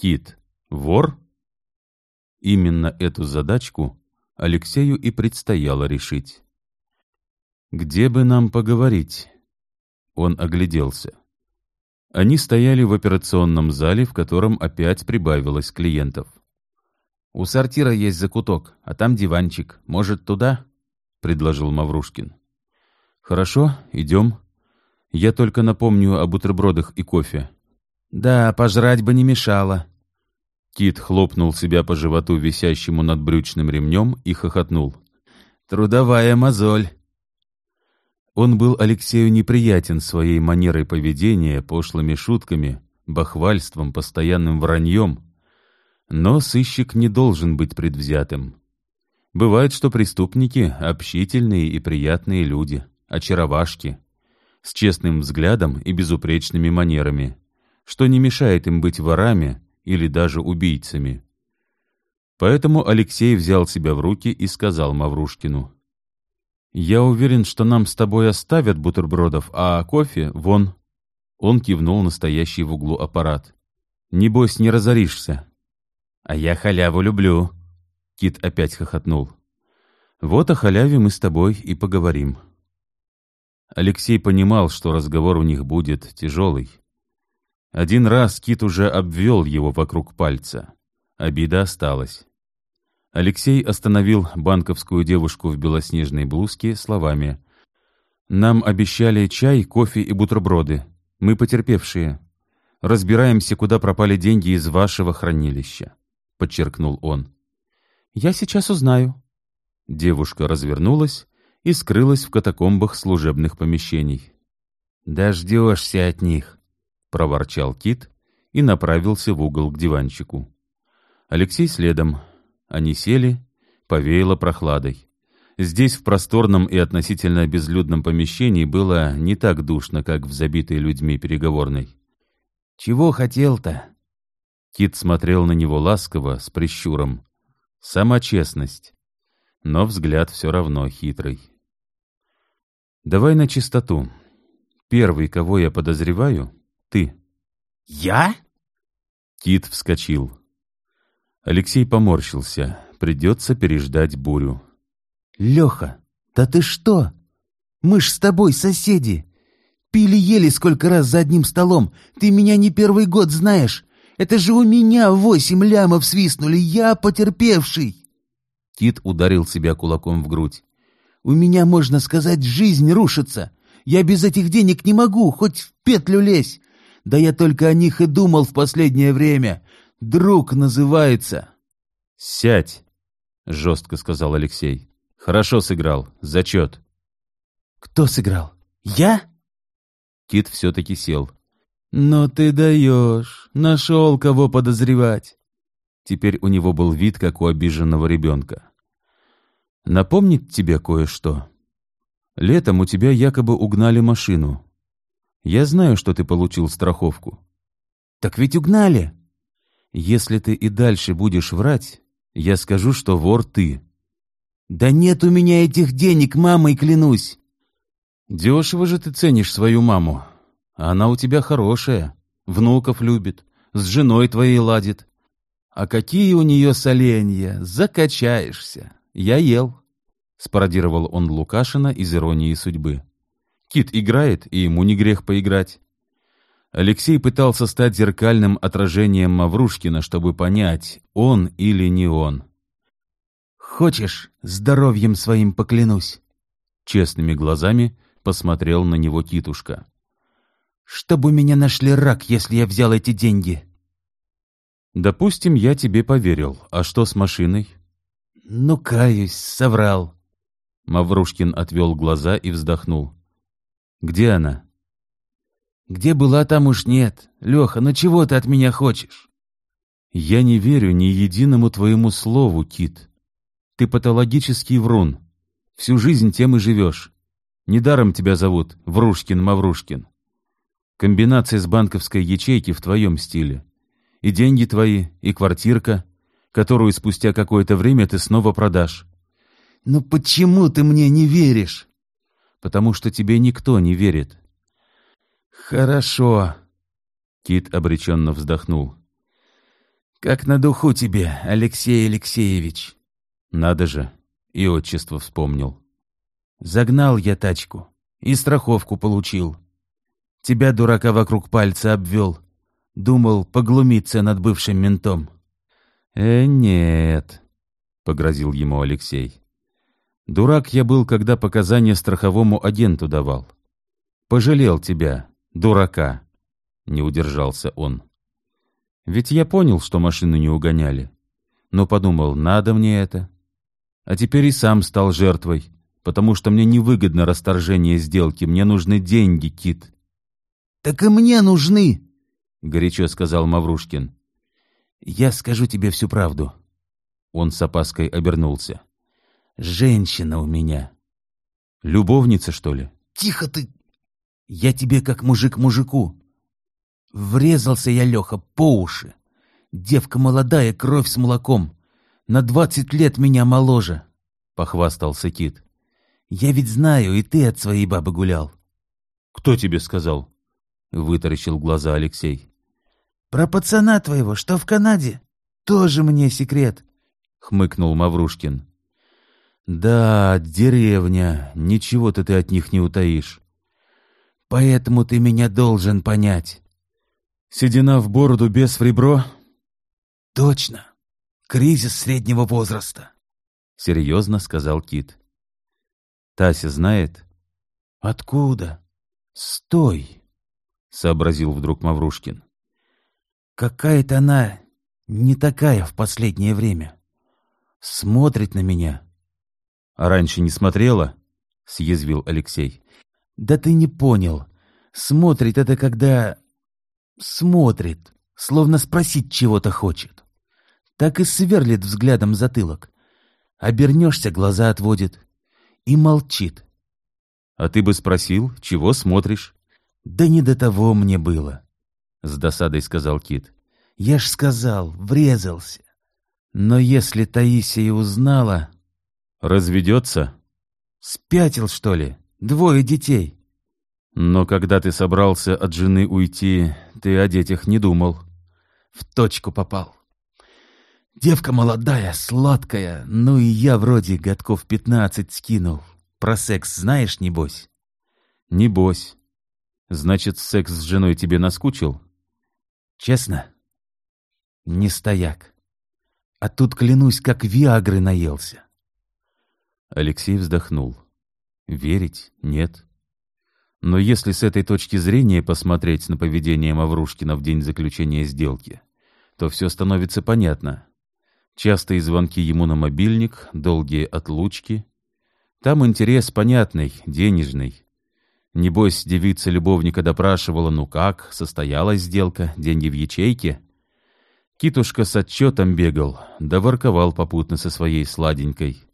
Кит — вор? Именно эту задачку Алексею и предстояло решить. «Где бы нам поговорить?» Он огляделся. Они стояли в операционном зале, в котором опять прибавилось клиентов. «У сортира есть закуток, а там диванчик. Может, туда?» — предложил Маврушкин. «Хорошо, идем. Я только напомню о бутербродах и кофе». «Да, пожрать бы не мешало». Кит хлопнул себя по животу висящему над брючным ремнем и хохотнул. «Трудовая мозоль». Он был Алексею неприятен своей манерой поведения, пошлыми шутками, бахвальством, постоянным враньем. Но сыщик не должен быть предвзятым. Бывает, что преступники — общительные и приятные люди, очаровашки, с честным взглядом и безупречными манерами, что не мешает им быть ворами или даже убийцами. Поэтому Алексей взял себя в руки и сказал Маврушкину — «Я уверен, что нам с тобой оставят бутербродов, а кофе — вон». Он кивнул настоящий в углу аппарат. «Небось, не разоришься». «А я халяву люблю», — Кит опять хохотнул. «Вот о халяве мы с тобой и поговорим». Алексей понимал, что разговор у них будет тяжелый. Один раз Кит уже обвел его вокруг пальца. Обида осталась. Алексей остановил банковскую девушку в белоснежной блузке словами «Нам обещали чай, кофе и бутерброды. Мы потерпевшие. Разбираемся, куда пропали деньги из вашего хранилища», — подчеркнул он. «Я сейчас узнаю». Девушка развернулась и скрылась в катакомбах служебных помещений. «Дождешься от них», — проворчал Кит и направился в угол к диванчику. Алексей следом, они сели, повеяло прохладой. Здесь, в просторном и относительно безлюдном помещении, было не так душно, как в забитой людьми переговорной. «Чего хотел-то?» Кит смотрел на него ласково, с прищуром. Сама честность. Но взгляд все равно хитрый. «Давай на чистоту. Первый, кого я подозреваю, ты». «Я?» Кит вскочил. Алексей поморщился. Придется переждать бурю. «Леха, да ты что? Мы ж с тобой соседи. Пили-ели сколько раз за одним столом. Ты меня не первый год знаешь. Это же у меня восемь лямов свистнули. Я потерпевший!» Кит ударил себя кулаком в грудь. «У меня, можно сказать, жизнь рушится. Я без этих денег не могу, хоть в петлю лезь. Да я только о них и думал в последнее время. Друг называется. Сядь, жестко сказал Алексей. Хорошо сыграл. Зачет. Кто сыграл? Я? Кит все-таки сел. Но ты даешь. Нашел кого подозревать. Теперь у него был вид, как у обиженного ребенка. Напомнить тебе кое-что. Летом у тебя якобы угнали машину. Я знаю, что ты получил страховку. Так ведь угнали. Если ты и дальше будешь врать, я скажу, что вор ты. Да нет у меня этих денег, мамой клянусь. Дешево же ты ценишь свою маму. Она у тебя хорошая, внуков любит, с женой твоей ладит. А какие у нее соленья, закачаешься. Я ел. Спародировал он Лукашина из «Иронии судьбы». Кит играет, и ему не грех поиграть. Алексей пытался стать зеркальным отражением Маврушкина, чтобы понять, он или не он. «Хочешь, здоровьем своим поклянусь?» Честными глазами посмотрел на него Китушка. «Чтобы меня нашли рак, если я взял эти деньги?» «Допустим, я тебе поверил. А что с машиной?» «Ну, каюсь, соврал». Маврушкин отвел глаза и вздохнул. «Где она?» Где была, там уж нет. Леха, ну чего ты от меня хочешь? Я не верю ни единому твоему слову, Кит. Ты патологический врун. Всю жизнь тем и живешь. Недаром тебя зовут Врушкин-Маврушкин. Комбинация с банковской ячейки в твоем стиле. И деньги твои, и квартирка, которую спустя какое-то время ты снова продашь. «Ну почему ты мне не веришь?» «Потому что тебе никто не верит. «Хорошо», — Кит обреченно вздохнул. «Как на духу тебе, Алексей Алексеевич!» Надо же, и отчество вспомнил. «Загнал я тачку и страховку получил. Тебя, дурака, вокруг пальца обвел. Думал поглумиться над бывшим ментом». «Э, нет», — погрозил ему Алексей. «Дурак я был, когда показания страховому агенту давал. Пожалел тебя, дурака», — не удержался он. Ведь я понял, что машину не угоняли. Но подумал, надо мне это. А теперь и сам стал жертвой, потому что мне невыгодно расторжение сделки, мне нужны деньги, Кит. «Так и мне нужны!» — горячо сказал Маврушкин. «Я скажу тебе всю правду». Он с опаской обернулся. «Женщина у меня». «Любовница, что ли?» «Тихо ты! Я тебе как мужик мужику. Врезался я, Леха, по уши. Девка молодая, кровь с молоком. На двадцать лет меня моложе, — похвастался Кит. Я ведь знаю, и ты от своей бабы гулял. Кто тебе сказал? — вытаращил глаза Алексей. Про пацана твоего, что в Канаде. Тоже мне секрет, — хмыкнул Маврушкин. Да, деревня, ничего-то ты от них не утаишь. Поэтому ты меня должен понять. Седина в бороду, без в ребро? Точно. Кризис среднего возраста. Серьезно сказал Кит. Тася знает? Откуда? Стой, сообразил вдруг Маврушкин. Какая-то она не такая в последнее время. Смотрит на меня. Раньше не смотрела? Съязвил Алексей. Да ты не понял. Смотрит это когда Смотрит, словно спросить чего-то хочет. Так и сверлит взглядом затылок. Обернешься, глаза отводит. И молчит. А ты бы спросил, чего смотришь? Да не до того мне было. С досадой сказал Кит. Я ж сказал, врезался. Но если Таисия узнала... Разведется? Спятил, что ли? Двое детей. Но когда ты собрался от жены уйти, ты о детях не думал. В точку попал. Девка молодая, сладкая, ну и я вроде годков пятнадцать скинул. Про секс знаешь, небось? Небось. Значит, секс с женой тебе наскучил? Честно? Не стояк. А тут, клянусь, как виагры наелся. Алексей вздохнул. Верить? Нет. Но если с этой точки зрения посмотреть на поведение Маврушкина в день заключения сделки, то все становится понятно. Частые звонки ему на мобильник, долгие отлучки. Там интерес понятный, денежный. Небось, девица любовника допрашивала, ну как, состоялась сделка, деньги в ячейке. Китушка с отчетом бегал, да ворковал попутно со своей сладенькой.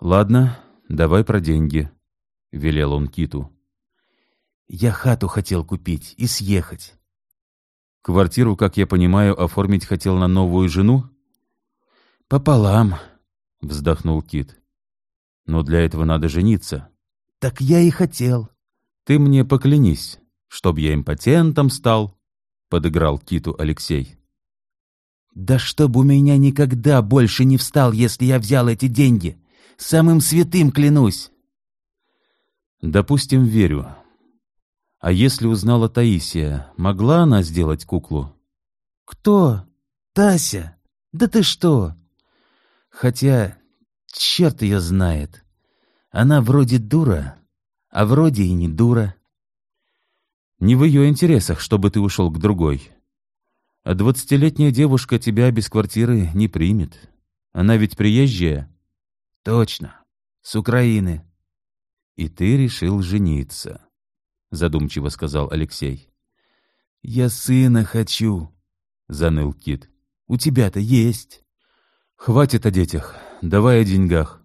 «Ладно, давай про деньги», — велел он Киту. Я хату хотел купить и съехать. Квартиру, как я понимаю, оформить хотел на новую жену? Пополам, вздохнул Кит. Но для этого надо жениться. Так я и хотел. Ты мне поклянись, чтоб я импотентом стал, подыграл Киту Алексей. Да чтоб у меня никогда больше не встал, если я взял эти деньги. Самым святым клянусь. Допустим, верю. А если узнала Таисия, могла она сделать куклу? Кто? Тася? Да ты что? Хотя, черт ее знает. Она вроде дура, а вроде и не дура. Не в ее интересах, чтобы ты ушел к другой. А двадцатилетняя девушка тебя без квартиры не примет. Она ведь приезжая. Точно, с Украины. И ты решил жениться. — задумчиво сказал Алексей. «Я сына хочу», — заныл Кит. «У тебя-то есть». «Хватит о детях. Давай о деньгах».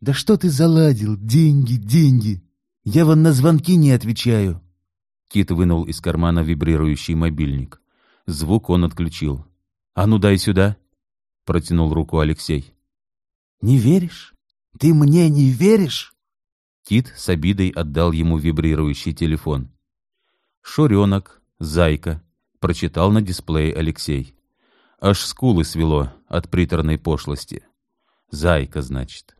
«Да что ты заладил? Деньги, деньги! Я вон на звонки не отвечаю». Кит вынул из кармана вибрирующий мобильник. Звук он отключил. «А ну дай сюда!» — протянул руку Алексей. «Не веришь? Ты мне не веришь?» Кит с обидой отдал ему вибрирующий телефон. «Шуренок, зайка», — прочитал на дисплее Алексей. Аж скулы свело от приторной пошлости. Зайка, значит.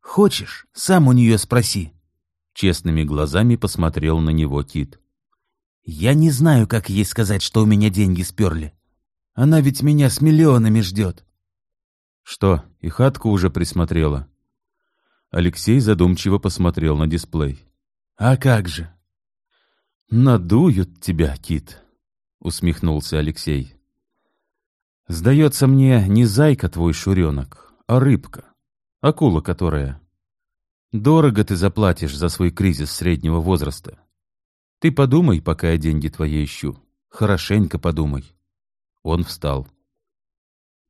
«Хочешь, сам у нее спроси». Честными глазами посмотрел на него Кит. «Я не знаю, как ей сказать, что у меня деньги сперли. Она ведь меня с миллионами ждет». «Что, и хатку уже присмотрела?» Алексей задумчиво посмотрел на дисплей. «А как же?» «Надуют тебя, Кит», — усмехнулся Алексей. «Сдается мне не зайка твой шуренок, а рыбка, акула которая. Дорого ты заплатишь за свой кризис среднего возраста. Ты подумай, пока я деньги твои ищу. Хорошенько подумай». Он встал.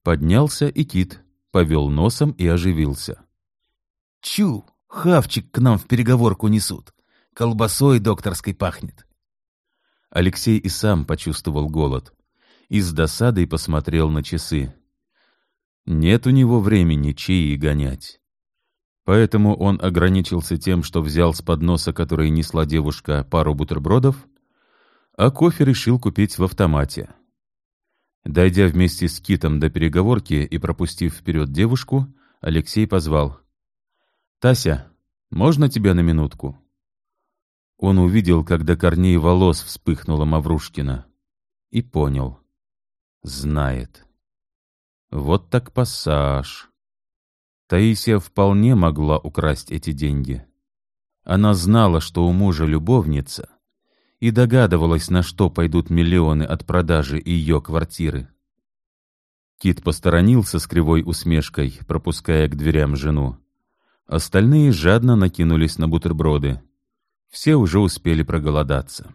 Поднялся и Кит, повел носом и оживился. «Чу, хавчик к нам в переговорку несут. Колбасой докторской пахнет». Алексей и сам почувствовал голод и с досадой посмотрел на часы. Нет у него времени чаи гонять. Поэтому он ограничился тем, что взял с подноса, который несла девушка, пару бутербродов, а кофе решил купить в автомате. Дойдя вместе с Китом до переговорки и пропустив вперед девушку, Алексей позвал. «Тася, можно тебя на минутку?» Он увидел, как до корней волос вспыхнула Маврушкина, и понял. Знает. Вот так пассаж. Таисия вполне могла украсть эти деньги. Она знала, что у мужа любовница, и догадывалась, на что пойдут миллионы от продажи ее квартиры. Кит посторонился с кривой усмешкой, пропуская к дверям жену. Остальные жадно накинулись на бутерброды. Все уже успели проголодаться.